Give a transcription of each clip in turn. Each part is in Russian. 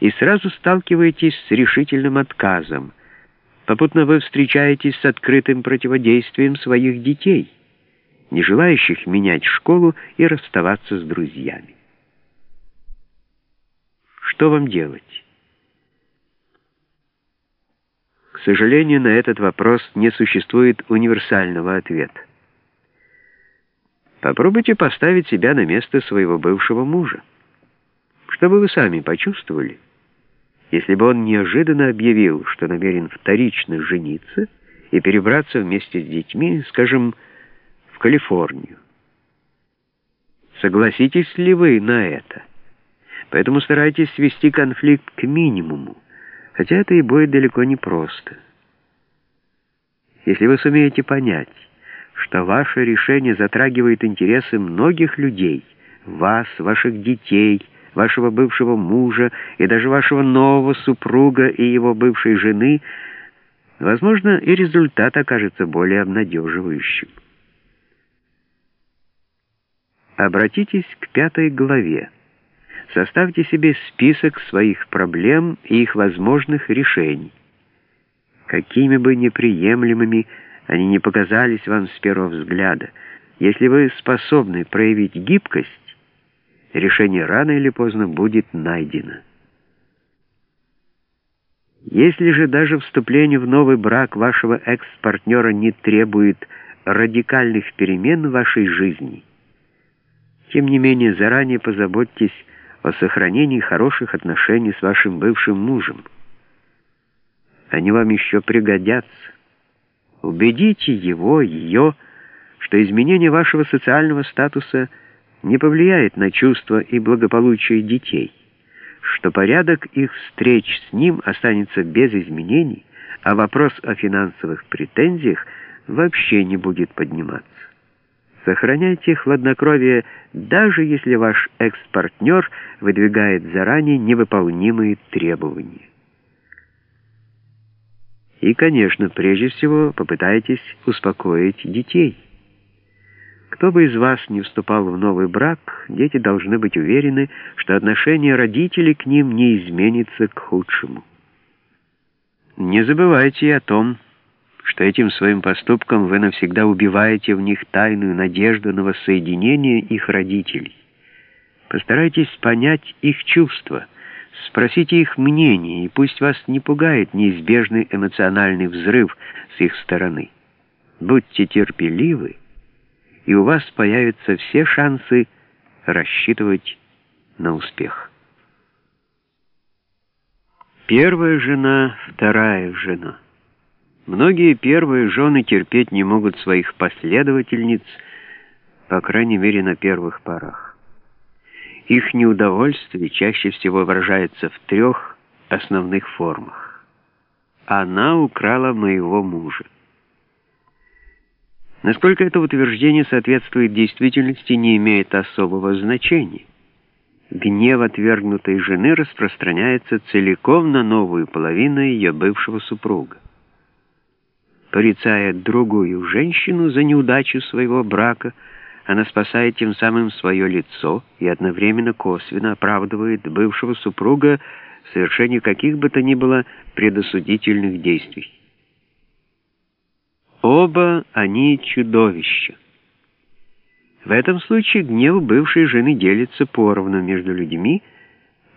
и сразу сталкиваетесь с решительным отказом. Попутно вы встречаетесь с открытым противодействием своих детей, не желающих менять школу и расставаться с друзьями. Что вам делать? К сожалению, на этот вопрос не существует универсального ответа. Попробуйте поставить себя на место своего бывшего мужа. Что бы вы сами почувствовали, если бы он неожиданно объявил, что намерен вторично жениться и перебраться вместе с детьми, скажем, в Калифорнию? Согласитесь ли вы на это? Поэтому старайтесь свести конфликт к минимуму, хотя это и будет далеко не просто. Если вы сумеете понять, что ваше решение затрагивает интересы многих людей, вас, ваших детей, вашего бывшего мужа и даже вашего нового супруга и его бывшей жены, возможно, и результат окажется более обнадеживающим. Обратитесь к пятой главе. Составьте себе список своих проблем и их возможных решений. Какими бы неприемлемыми они не показались вам с первого взгляда. Если вы способны проявить гибкость, решение рано или поздно будет найдено. Если же даже вступление в новый брак вашего экс-партнера не требует радикальных перемен в вашей жизни, тем не менее заранее позаботьтесь о сохранении хороших отношений с вашим бывшим мужем. Они вам еще пригодятся. Убедите его, ее, что изменение вашего социального статуса не повлияет на чувства и благополучие детей, что порядок их встреч с ним останется без изменений, а вопрос о финансовых претензиях вообще не будет подниматься. Сохраняйте хладнокровие, даже если ваш экс-партнер выдвигает заранее невыполнимые требования. И, конечно, прежде всего попытайтесь успокоить детей. Кто бы из вас не вступал в новый брак, дети должны быть уверены, что отношение родителей к ним не изменится к худшему. Не забывайте о том, что этим своим поступком вы навсегда убиваете в них тайную надежду на воссоединение их родителей. Постарайтесь понять их чувства — Спросите их мнение, и пусть вас не пугает неизбежный эмоциональный взрыв с их стороны. Будьте терпеливы, и у вас появятся все шансы рассчитывать на успех. Первая жена, вторая жена. Многие первые жены терпеть не могут своих последовательниц, по крайней мере, на первых порах. Их неудовольствие чаще всего выражается в трех основных формах. Она украла моего мужа. Насколько это утверждение соответствует действительности, не имеет особого значения. Гнев отвергнутой жены распространяется целиком на новую половину ее бывшего супруга. Порицая другую женщину за неудачу своего брака, она спасает тем самым свое лицо и одновременно косвенно оправдывает бывшего супруга в совершении каких бы то ни было предосудительных действий. Оба они чудовища. В этом случае гнев бывшей жены делится поровну между людьми,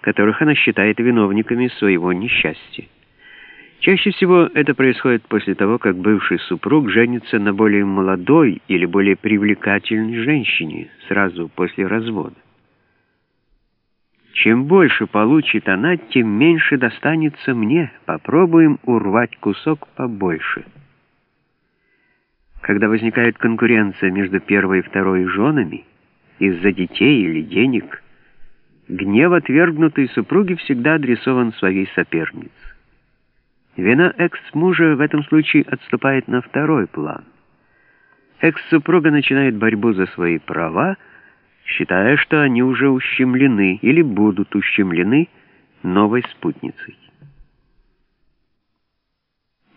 которых она считает виновниками своего несчастья. Чаще всего это происходит после того, как бывший супруг женится на более молодой или более привлекательной женщине сразу после развода. Чем больше получит она, тем меньше достанется мне. Попробуем урвать кусок побольше. Когда возникает конкуренция между первой и второй женами, из-за детей или денег, гнев отвергнутой супруги всегда адресован своей сопернице. Вина экс-мужа в этом случае отступает на второй план. Экс-супруга начинает борьбу за свои права, считая, что они уже ущемлены или будут ущемлены новой спутницей.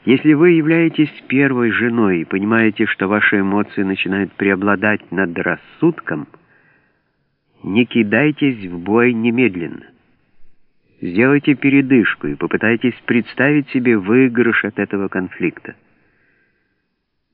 Если вы являетесь первой женой и понимаете, что ваши эмоции начинают преобладать над рассудком, не кидайтесь в бой немедленно. Сделайте передышку и попытайтесь представить себе выигрыш от этого конфликта.